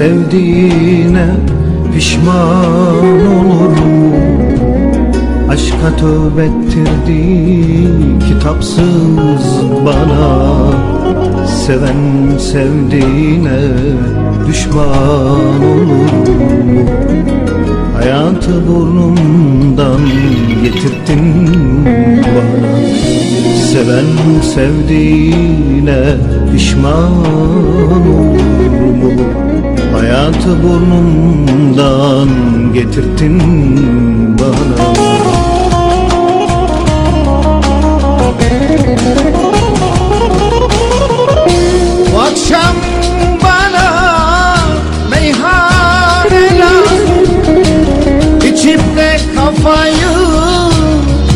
Sevdiğine pişman olur mu? Aşka tövbettirdi kitapsız bana Seven sevdiğine düşman olur mu? Hayatı burnumdan getirttin bana Seven sevdiğine pişman olur mu? Hayatı burnumdan getirttin bana. Akşam bana meyhane lazım. İçip kafayı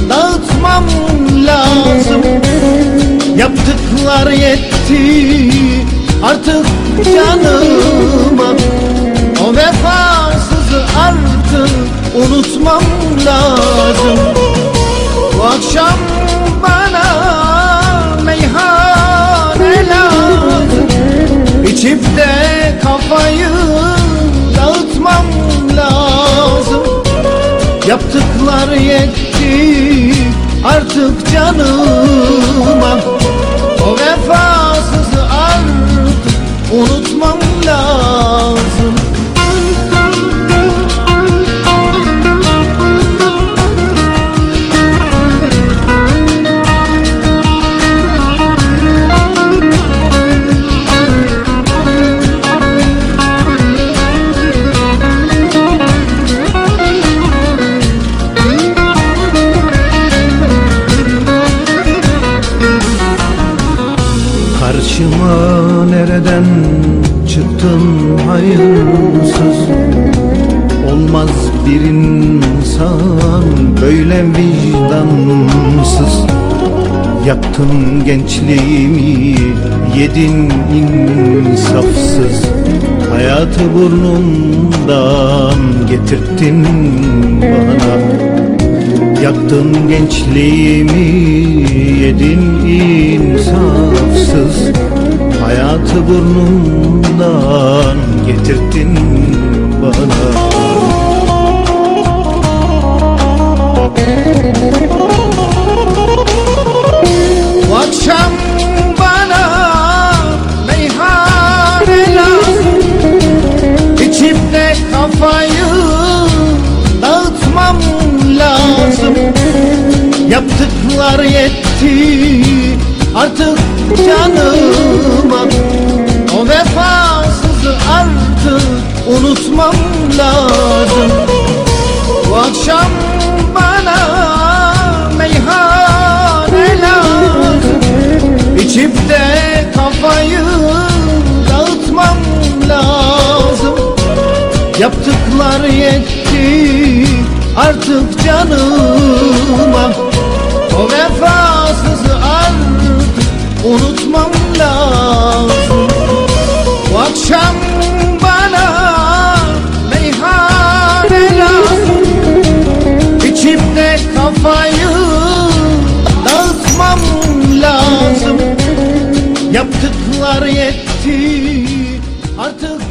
dağıtmam lazım. Yaptıklar yetti artık canıma. O vefasızı Yaptıklar yetti artık canıma. O vefasızı çıktın hayırsız. Olmaz bir insan böyle vicdansız. Yaktın gençliğimi yedin insafsız. Hayatı burnumdan getirttin bana. Yaktın gençliğimi yedin insafsız Hayatı burnumdan getirttin bana. Bu akşam bana meyhane lazım. İçip de kafayı dağıtmam lazım. Yaptıklar yetti artık canıma Yaptıklar yetti artık canıma. O vefasızı artık unutmam lazım. Bu akşam bana meyhane lazım. İçip de kafayı dağıtmam lazım. Yaptıklar yetti artık